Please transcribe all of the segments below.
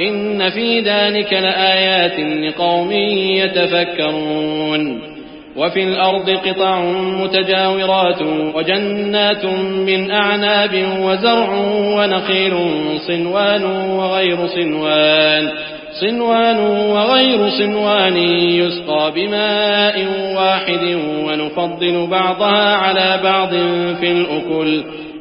إن في ذلك لآيات لقوم يتفكرون. وفي الأرض قطع متجاورات وجنات من أعناب وزرع ونخيل صنوان وغير صنوان. صنوان وغير صنوان يسقى بماء واحد ونفضل بعضها على بعض في الأكل.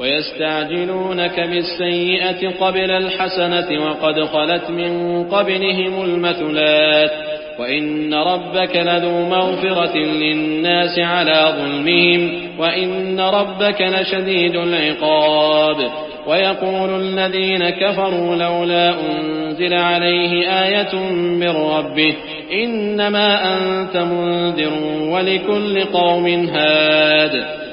ويستعجلونك بالسيئة قبل الحسنة وقد خلت من قبلهم المثلات وإن ربك لذو مغفرة للناس على ظلمهم وإن ربك لشديد العقاب ويقول الذين كفروا لولا أنزل عليه آية من ربه إنما أنت منذر ولكل قوم هاد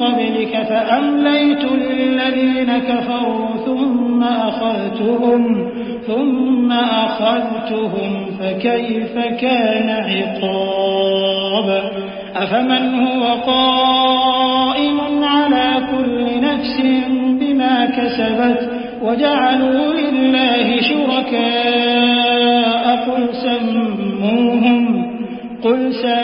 قبلك فأمليت للذين كفروا ثم أخذتهم ثم أخذتهم فكيف كان عقاب؟ أفمن هو قائم على كل نفس بما كسبت؟ وجعلوا لله شركاء قل سموهم قل سموهم.